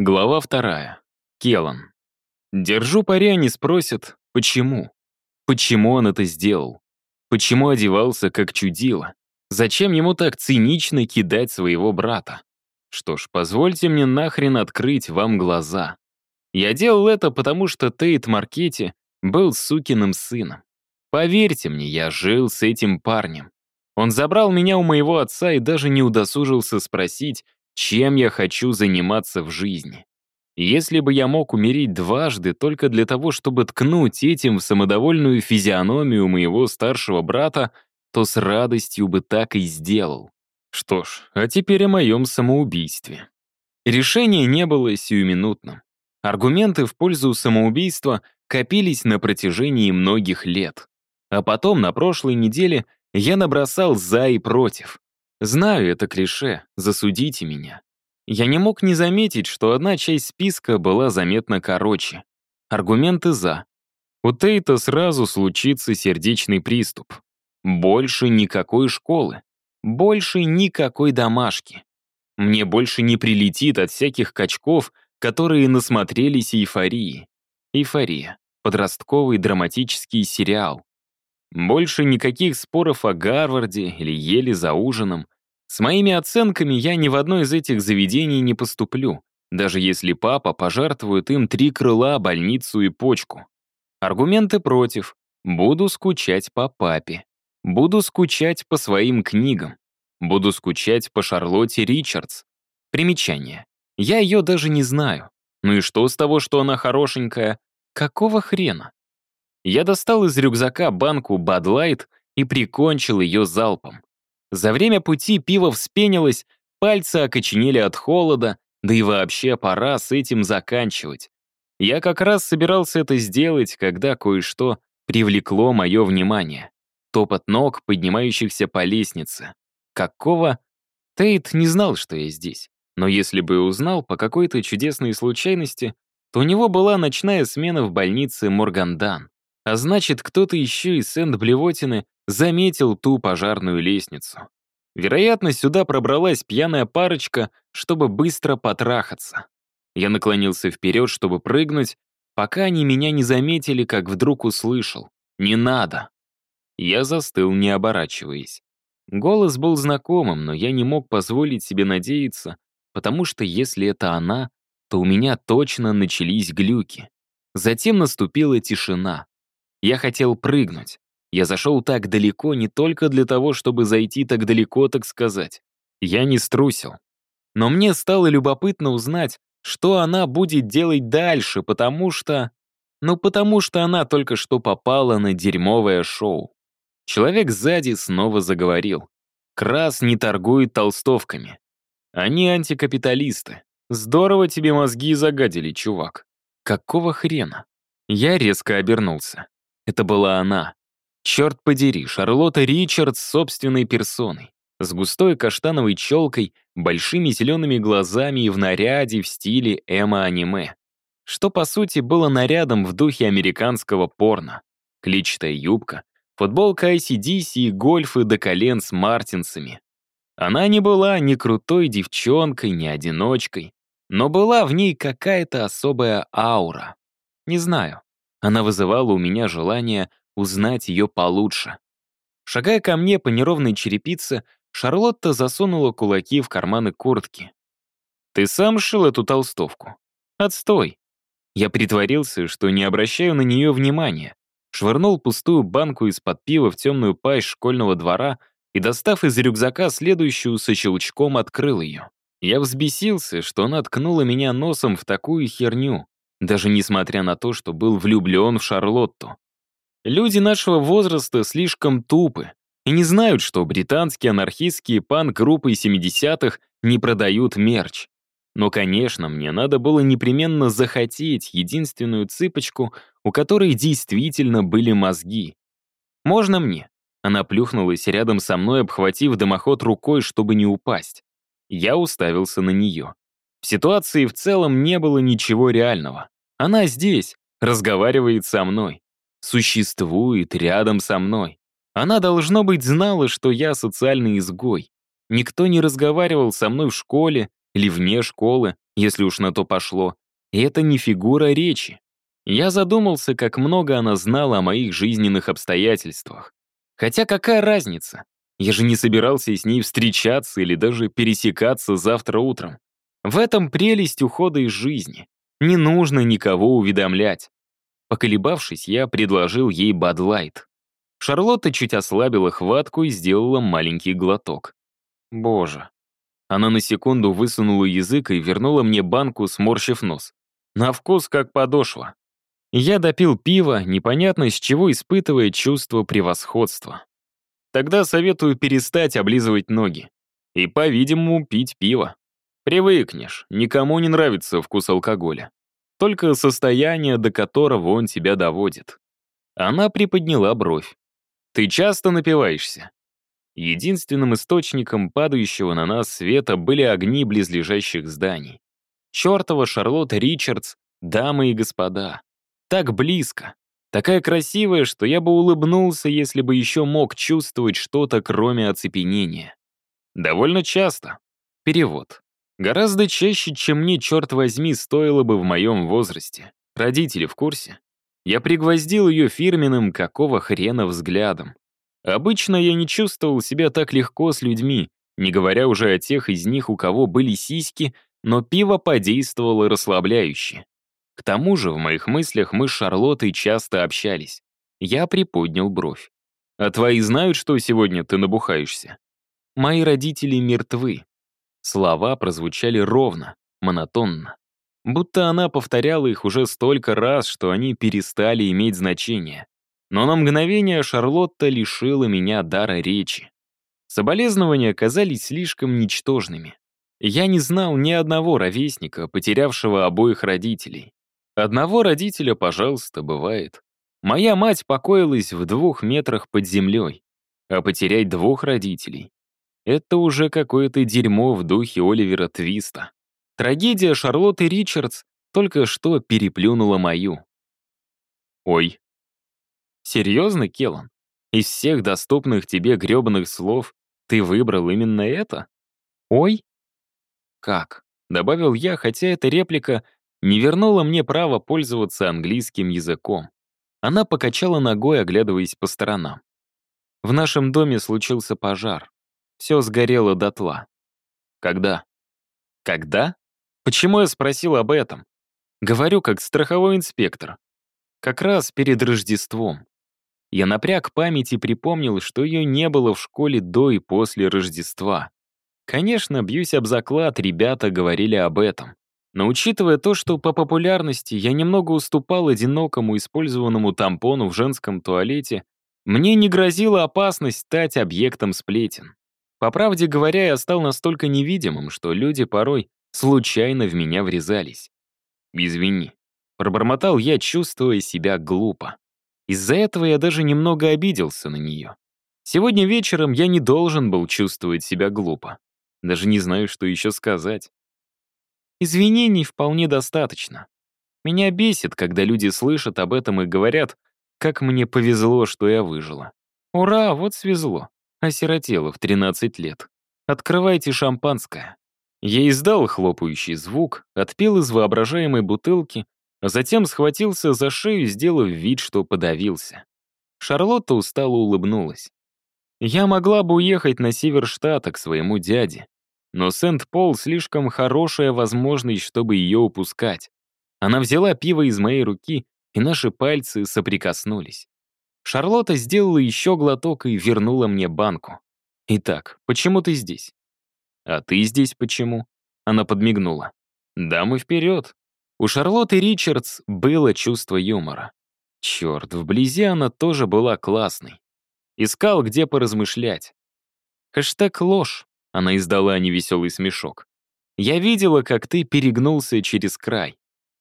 Глава вторая. Келан. Держу пари, они спросят, почему? Почему он это сделал? Почему одевался как чудило? Зачем ему так цинично кидать своего брата? Что ж, позвольте мне нахрен открыть вам глаза. Я делал это, потому что Тейт Маркетти был сукиным сыном. Поверьте мне, я жил с этим парнем. Он забрал меня у моего отца и даже не удосужился спросить, чем я хочу заниматься в жизни. Если бы я мог умереть дважды только для того, чтобы ткнуть этим в самодовольную физиономию моего старшего брата, то с радостью бы так и сделал. Что ж, а теперь о моем самоубийстве. Решение не было сиюминутным. Аргументы в пользу самоубийства копились на протяжении многих лет. А потом, на прошлой неделе, я набросал «за» и «против». Знаю, это клише, засудите меня. Я не мог не заметить, что одна часть списка была заметно короче. Аргументы «за». У Тейта сразу случится сердечный приступ. Больше никакой школы. Больше никакой домашки. Мне больше не прилетит от всяких качков, которые насмотрелись эйфории. Эйфория. Подростковый драматический сериал. Больше никаких споров о Гарварде или еле за ужином. С моими оценками я ни в одно из этих заведений не поступлю, даже если папа пожертвует им три крыла, больницу и почку. Аргументы против. Буду скучать по папе. Буду скучать по своим книгам. Буду скучать по Шарлотте Ричардс. Примечание. Я ее даже не знаю. Ну и что с того, что она хорошенькая? Какого хрена? Я достал из рюкзака банку Bud Light и прикончил ее залпом. За время пути пиво вспенилось, пальцы окоченели от холода, да и вообще пора с этим заканчивать. Я как раз собирался это сделать, когда кое-что привлекло мое внимание. Топот ног, поднимающихся по лестнице. Какого? Тейт не знал, что я здесь. Но если бы узнал по какой-то чудесной случайности, то у него была ночная смена в больнице Моргандан. А значит, кто-то еще из Сент-Блевотины заметил ту пожарную лестницу. Вероятно, сюда пробралась пьяная парочка, чтобы быстро потрахаться. Я наклонился вперед, чтобы прыгнуть, пока они меня не заметили, как вдруг услышал. «Не надо!» Я застыл, не оборачиваясь. Голос был знакомым, но я не мог позволить себе надеяться, потому что если это она, то у меня точно начались глюки. Затем наступила тишина. Я хотел прыгнуть. Я зашел так далеко не только для того, чтобы зайти так далеко, так сказать. Я не струсил. Но мне стало любопытно узнать, что она будет делать дальше, потому что... Ну, потому что она только что попала на дерьмовое шоу. Человек сзади снова заговорил. Крас не торгует толстовками. Они антикапиталисты. Здорово тебе мозги загадили, чувак. Какого хрена? Я резко обернулся. Это была она. Черт подери, Шарлотта Ричардс собственной персоной. С густой каштановой челкой, большими зелеными глазами и в наряде в стиле эмо-аниме. Что, по сути, было нарядом в духе американского порно. Клетчатая юбка, футболка ICDC и гольфы до колен с мартинсами. Она не была ни крутой девчонкой, ни одиночкой, но была в ней какая-то особая аура. Не знаю, она вызывала у меня желание узнать ее получше. Шагая ко мне по неровной черепице, Шарлотта засунула кулаки в карманы куртки. «Ты сам шил эту толстовку? Отстой!» Я притворился, что не обращаю на нее внимания, швырнул пустую банку из-под пива в темную пасть школьного двора и, достав из рюкзака следующую, со щелчком открыл ее. Я взбесился, что она ткнула меня носом в такую херню, даже несмотря на то, что был влюблен в Шарлотту. Люди нашего возраста слишком тупы и не знают, что британские анархистские панк-группы 70-х не продают мерч. Но, конечно, мне надо было непременно захотеть единственную цыпочку, у которой действительно были мозги. «Можно мне?» Она плюхнулась рядом со мной, обхватив дымоход рукой, чтобы не упасть. Я уставился на нее. В ситуации в целом не было ничего реального. Она здесь, разговаривает со мной. Существует рядом со мной. Она, должно быть, знала, что я социальный изгой. Никто не разговаривал со мной в школе или вне школы, если уж на то пошло. И это не фигура речи. Я задумался, как много она знала о моих жизненных обстоятельствах. Хотя какая разница? Я же не собирался с ней встречаться или даже пересекаться завтра утром. В этом прелесть ухода из жизни. Не нужно никого уведомлять. Поколебавшись, я предложил ей Бадлайт. Шарлотта чуть ослабила хватку и сделала маленький глоток. Боже. Она на секунду высунула язык и вернула мне банку, сморщив нос. На вкус как подошва. Я допил пиво, непонятно с чего испытывая чувство превосходства. Тогда советую перестать облизывать ноги. И, по-видимому, пить пиво. Привыкнешь, никому не нравится вкус алкоголя. Только состояние, до которого он тебя доводит. Она приподняла бровь. Ты часто напиваешься? Единственным источником падающего на нас света были огни близлежащих зданий. Чёртова Шарлотта Ричардс, дамы и господа. Так близко. Такая красивая, что я бы улыбнулся, если бы еще мог чувствовать что-то, кроме оцепенения. Довольно часто. Перевод. Гораздо чаще, чем мне, черт возьми, стоило бы в моем возрасте. Родители в курсе. Я пригвоздил ее фирменным какого хрена взглядом. Обычно я не чувствовал себя так легко с людьми, не говоря уже о тех из них, у кого были сиськи, но пиво подействовало расслабляюще. К тому же в моих мыслях мы с Шарлоттой часто общались. Я приподнял бровь. «А твои знают, что сегодня ты набухаешься?» «Мои родители мертвы». Слова прозвучали ровно, монотонно будто она повторяла их уже столько раз, что они перестали иметь значение. Но на мгновение Шарлотта лишила меня дара речи. Соболезнования оказались слишком ничтожными. Я не знал ни одного ровесника, потерявшего обоих родителей. Одного родителя, пожалуйста, бывает. Моя мать покоилась в двух метрах под землей, а потерять двух родителей — это уже какое-то дерьмо в духе Оливера Твиста. Трагедия Шарлотты Ричардс только что переплюнула мою. Ой. Серьезно, Келлан? Из всех доступных тебе гребаных слов ты выбрал именно это? Ой? Как? Добавил я, хотя эта реплика не вернула мне право пользоваться английским языком. Она покачала ногой, оглядываясь по сторонам. В нашем доме случился пожар. Все сгорело дотла. Когда? Когда? Почему я спросил об этом? Говорю, как страховой инспектор. Как раз перед Рождеством. Я напряг память и припомнил, что ее не было в школе до и после Рождества. Конечно, бьюсь об заклад, ребята говорили об этом. Но учитывая то, что по популярности я немного уступал одинокому использованному тампону в женском туалете, мне не грозила опасность стать объектом сплетен. По правде говоря, я стал настолько невидимым, что люди порой случайно в меня врезались. «Извини», — пробормотал я, чувствуя себя глупо. Из-за этого я даже немного обиделся на нее. Сегодня вечером я не должен был чувствовать себя глупо. Даже не знаю, что еще сказать. Извинений вполне достаточно. Меня бесит, когда люди слышат об этом и говорят, как мне повезло, что я выжила. Ура, вот свезло. Осиротела в 13 лет. Открывайте шампанское. Я издал хлопающий звук, отпил из воображаемой бутылки, а затем схватился за шею, сделав вид, что подавился. Шарлотта устало улыбнулась. Я могла бы уехать на север штата к своему дяде, но Сент-Пол слишком хорошая возможность, чтобы ее упускать. Она взяла пиво из моей руки, и наши пальцы соприкоснулись. Шарлотта сделала еще глоток и вернула мне банку. «Итак, почему ты здесь?» «А ты здесь почему?» Она подмигнула. «Дамы вперед!» У Шарлотты Ричардс было чувство юмора. Черт, вблизи она тоже была классной. Искал, где поразмышлять. Хэштег «ложь», она издала невеселый смешок. «Я видела, как ты перегнулся через край.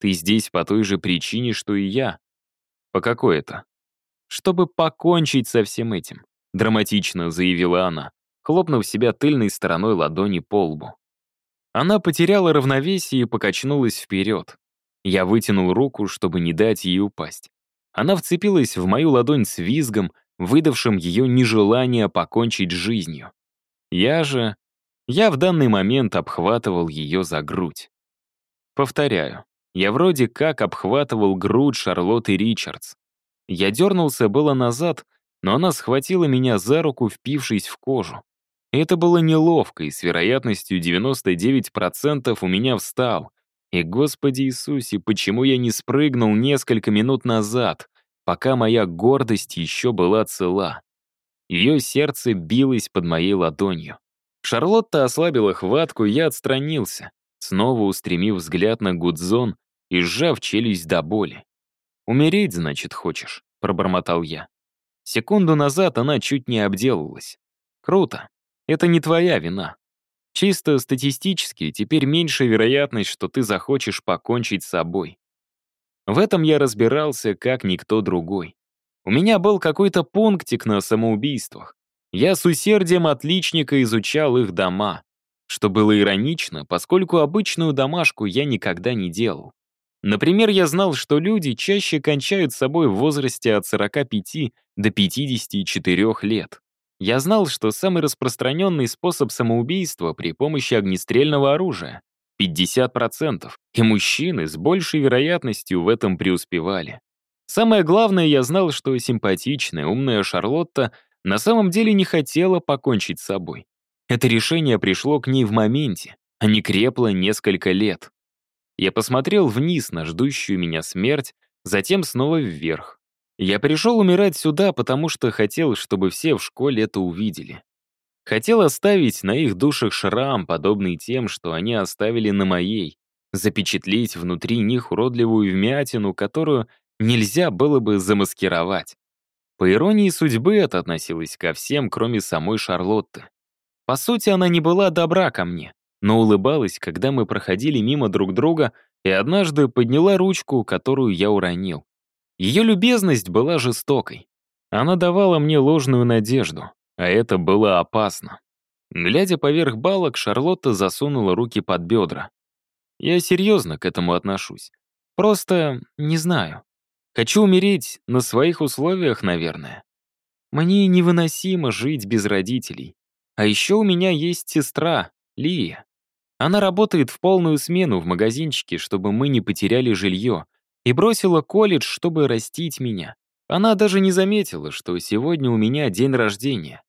Ты здесь по той же причине, что и я. По какой это? Чтобы покончить со всем этим», — драматично заявила она хлопнув себя тыльной стороной ладони по лбу. Она потеряла равновесие и покачнулась вперед. Я вытянул руку, чтобы не дать ей упасть. Она вцепилась в мою ладонь с визгом, выдавшим ее нежелание покончить жизнью. Я же... Я в данный момент обхватывал ее за грудь. Повторяю, я вроде как обхватывал грудь Шарлотты Ричардс. Я дернулся было назад, но она схватила меня за руку, впившись в кожу. Это было неловко, и с вероятностью 99% у меня встал. И, Господи Иисусе, почему я не спрыгнул несколько минут назад, пока моя гордость еще была цела? Ее сердце билось под моей ладонью. Шарлотта ослабила хватку, я отстранился, снова устремив взгляд на Гудзон и сжав челюсть до боли. «Умереть, значит, хочешь?» — пробормотал я. Секунду назад она чуть не обделалась. Круто. Это не твоя вина. Чисто статистически теперь меньше вероятность, что ты захочешь покончить с собой. В этом я разбирался, как никто другой. У меня был какой-то пунктик на самоубийствах. Я с усердием отличника изучал их дома. Что было иронично, поскольку обычную домашку я никогда не делал. Например, я знал, что люди чаще кончают с собой в возрасте от 45 до 54 лет. Я знал, что самый распространенный способ самоубийства при помощи огнестрельного оружия — 50%, и мужчины с большей вероятностью в этом преуспевали. Самое главное, я знал, что симпатичная, умная Шарлотта на самом деле не хотела покончить с собой. Это решение пришло к ней в моменте, а не крепло несколько лет. Я посмотрел вниз на ждущую меня смерть, затем снова вверх. Я пришел умирать сюда, потому что хотел, чтобы все в школе это увидели. Хотел оставить на их душах шрам, подобный тем, что они оставили на моей, запечатлеть внутри них уродливую вмятину, которую нельзя было бы замаскировать. По иронии судьбы это относилось ко всем, кроме самой Шарлотты. По сути, она не была добра ко мне но улыбалась, когда мы проходили мимо друг друга, и однажды подняла ручку, которую я уронил. Ее любезность была жестокой. Она давала мне ложную надежду, а это было опасно. Глядя поверх балок, Шарлотта засунула руки под бедра. Я серьезно к этому отношусь. Просто не знаю. Хочу умереть на своих условиях, наверное. Мне невыносимо жить без родителей. А еще у меня есть сестра, Лия. Она работает в полную смену в магазинчике, чтобы мы не потеряли жилье, и бросила колледж, чтобы растить меня. Она даже не заметила, что сегодня у меня день рождения.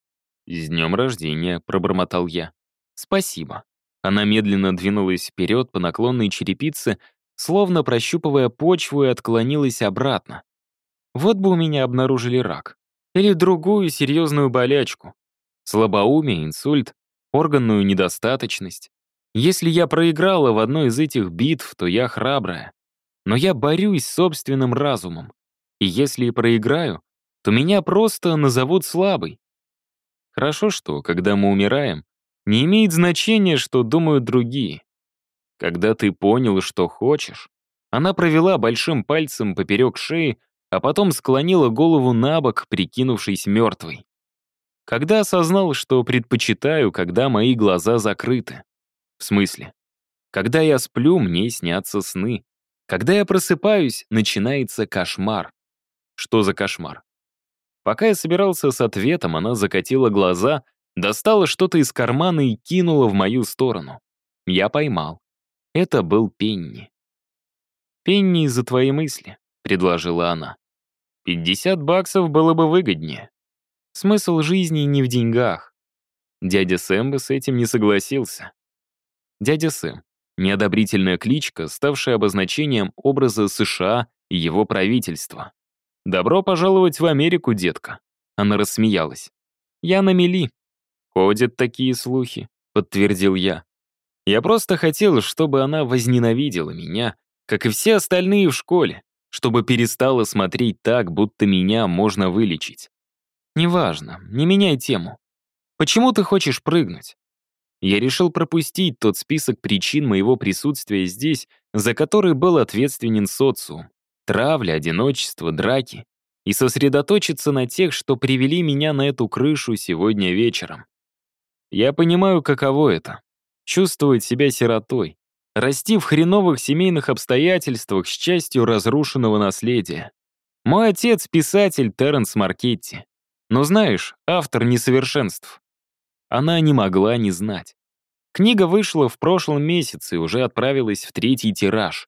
«С днем рождения», — пробормотал я. «Спасибо». Она медленно двинулась вперед по наклонной черепице, словно прощупывая почву и отклонилась обратно. Вот бы у меня обнаружили рак. Или другую серьезную болячку. Слабоумие, инсульт, органную недостаточность. Если я проиграла в одной из этих битв, то я храбрая. Но я борюсь с собственным разумом. И если и проиграю, то меня просто назовут слабой. Хорошо, что, когда мы умираем, не имеет значения, что думают другие. Когда ты понял, что хочешь, она провела большим пальцем поперек шеи, а потом склонила голову на бок, прикинувшись мертвой. Когда осознал, что предпочитаю, когда мои глаза закрыты. В смысле? Когда я сплю, мне снятся сны. Когда я просыпаюсь, начинается кошмар. Что за кошмар? Пока я собирался с ответом, она закатила глаза, достала что-то из кармана и кинула в мою сторону. Я поймал. Это был Пенни. «Пенни из-за твоей мысли», — предложила она. «50 баксов было бы выгоднее. Смысл жизни не в деньгах». Дядя Сэм бы с этим не согласился. Дядя Сэм. Неодобрительная кличка, ставшая обозначением образа США и его правительства. «Добро пожаловать в Америку, детка!» Она рассмеялась. «Я на мели». «Ходят такие слухи», — подтвердил я. Я просто хотел, чтобы она возненавидела меня, как и все остальные в школе, чтобы перестала смотреть так, будто меня можно вылечить. Неважно, не меняй тему. Почему ты хочешь прыгнуть? Я решил пропустить тот список причин моего присутствия здесь, за который был ответственен социум. Травля, одиночество, драки. И сосредоточиться на тех, что привели меня на эту крышу сегодня вечером. Я понимаю, каково это. Чувствовать себя сиротой. Расти в хреновых семейных обстоятельствах с частью разрушенного наследия. Мой отец — писатель Терренс Маркетти. Но знаешь, автор несовершенств. Она не могла не знать. Книга вышла в прошлом месяце и уже отправилась в третий тираж.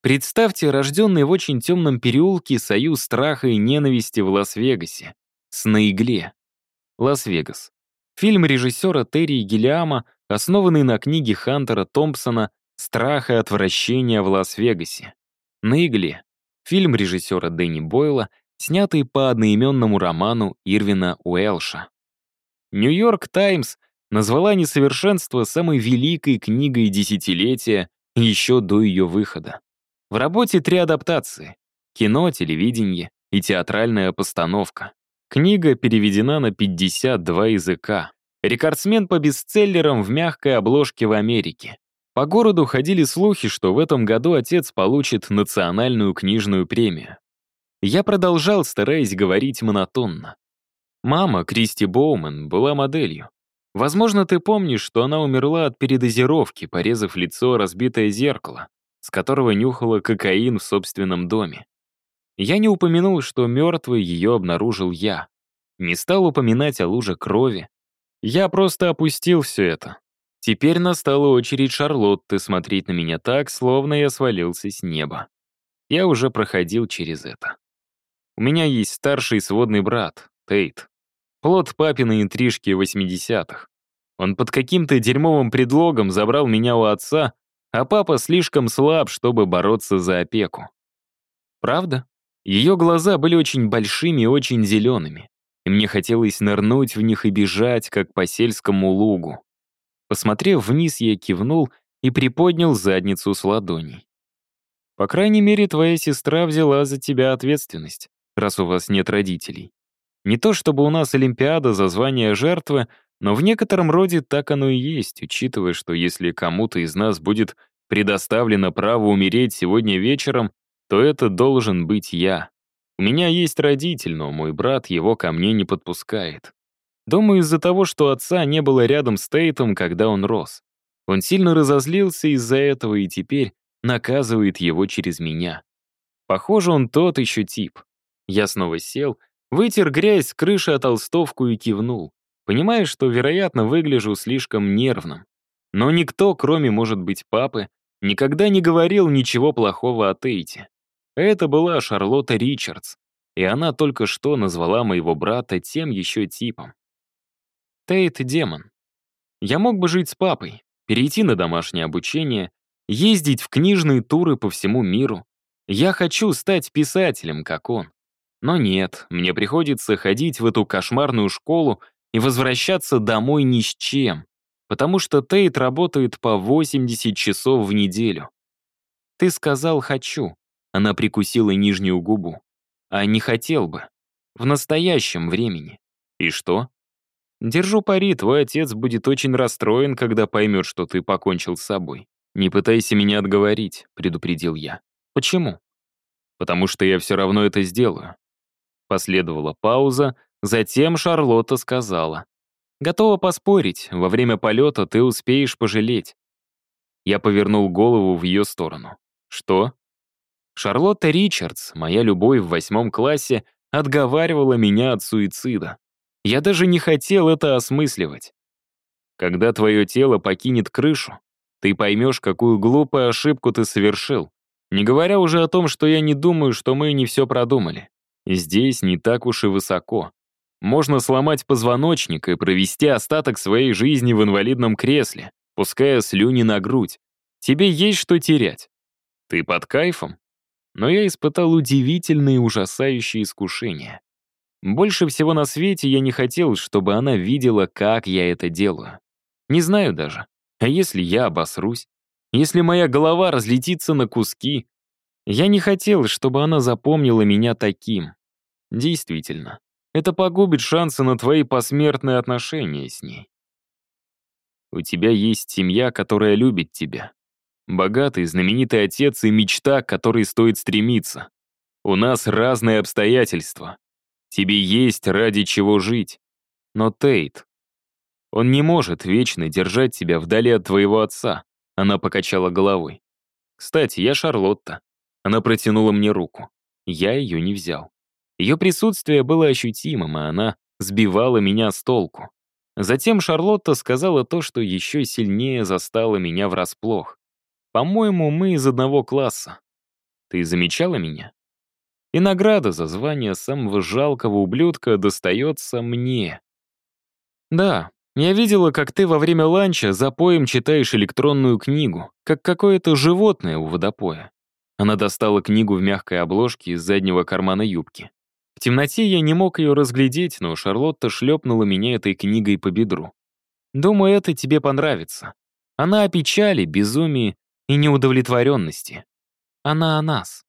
Представьте рожденный в очень темном переулке союз страха и ненависти в Лас-Вегасе. С на игле. Лас-Вегас. Фильм режиссера Терри Гиллиама, основанный на книге Хантера Томпсона «Страх и отвращение в Лас-Вегасе». На игле. Фильм режиссера Дэнни Бойла, снятый по одноименному роману Ирвина Уэлша. «Нью-Йорк Таймс» назвала «Несовершенство» самой великой книгой десятилетия еще до ее выхода. В работе три адаптации — кино, телевидение и театральная постановка. Книга переведена на 52 языка. Рекордсмен по бестселлерам в мягкой обложке в Америке. По городу ходили слухи, что в этом году отец получит национальную книжную премию. Я продолжал, стараясь говорить монотонно. Мама, Кристи Боуман, была моделью. Возможно, ты помнишь, что она умерла от передозировки, порезав лицо разбитое зеркало с которого нюхала кокаин в собственном доме. Я не упомянул, что мертвой ее обнаружил я. Не стал упоминать о луже крови. Я просто опустил все это. Теперь настала очередь Шарлотты смотреть на меня так, словно я свалился с неба. Я уже проходил через это. У меня есть старший сводный брат, Тейт. Плод папиной интрижки 80-х. Он под каким-то дерьмовым предлогом забрал меня у отца а папа слишком слаб, чтобы бороться за опеку. Правда? Ее глаза были очень большими и очень зелеными, и мне хотелось нырнуть в них и бежать, как по сельскому лугу. Посмотрев вниз, я кивнул и приподнял задницу с ладоней. По крайней мере, твоя сестра взяла за тебя ответственность, раз у вас нет родителей. Не то чтобы у нас Олимпиада за звание жертвы, но в некотором роде так оно и есть, учитывая, что если кому-то из нас будет предоставлено право умереть сегодня вечером, то это должен быть я. У меня есть родитель, но мой брат его ко мне не подпускает. Думаю, из-за того, что отца не было рядом с Тейтом, когда он рос. Он сильно разозлился из-за этого и теперь наказывает его через меня. Похоже, он тот еще тип. Я снова сел, вытер грязь с крыши от толстовку и кивнул. Понимаю, что, вероятно, выгляжу слишком нервным. Но никто, кроме, может быть, папы, никогда не говорил ничего плохого о Тейте. Это была Шарлотта Ричардс, и она только что назвала моего брата тем еще типом. Тейт — демон. Я мог бы жить с папой, перейти на домашнее обучение, ездить в книжные туры по всему миру. Я хочу стать писателем, как он. Но нет, мне приходится ходить в эту кошмарную школу и возвращаться домой ни с чем, потому что Тейт работает по 80 часов в неделю. Ты сказал «хочу», она прикусила нижнюю губу, а не хотел бы. В настоящем времени. И что? Держу пари, твой отец будет очень расстроен, когда поймет, что ты покончил с собой. Не пытайся меня отговорить, предупредил я. Почему? Потому что я все равно это сделаю. Последовала пауза, Затем Шарлотта сказала. «Готова поспорить, во время полета ты успеешь пожалеть». Я повернул голову в ее сторону. «Что?» Шарлотта Ричардс, моя любовь в восьмом классе, отговаривала меня от суицида. Я даже не хотел это осмысливать. Когда твое тело покинет крышу, ты поймешь, какую глупую ошибку ты совершил, не говоря уже о том, что я не думаю, что мы не все продумали. Здесь не так уж и высоко. Можно сломать позвоночник и провести остаток своей жизни в инвалидном кресле, пуская слюни на грудь. Тебе есть что терять. Ты под кайфом? Но я испытал удивительные ужасающие искушения. Больше всего на свете я не хотел, чтобы она видела, как я это делаю. Не знаю даже. А если я обосрусь? Если моя голова разлетится на куски? Я не хотел, чтобы она запомнила меня таким. Действительно, это погубит шансы на твои посмертные отношения с ней. У тебя есть семья, которая любит тебя. Богатый, знаменитый отец и мечта, к которой стоит стремиться. У нас разные обстоятельства. Тебе есть ради чего жить. Но Тейт, он не может вечно держать тебя вдали от твоего отца. Она покачала головой. Кстати, я Шарлотта. Она протянула мне руку. Я ее не взял. Ее присутствие было ощутимым, и она сбивала меня с толку. Затем Шарлотта сказала то, что еще сильнее застало меня врасплох. «По-моему, мы из одного класса. Ты замечала меня? И награда за звание самого жалкого ублюдка достается мне. Да, я видела, как ты во время ланча за поем читаешь электронную книгу, как какое-то животное у водопоя. Она достала книгу в мягкой обложке из заднего кармана юбки. В темноте я не мог ее разглядеть, но Шарлотта шлепнула меня этой книгой по бедру. Думаю, это тебе понравится. Она о печали, безумии и неудовлетворенности. Она о нас.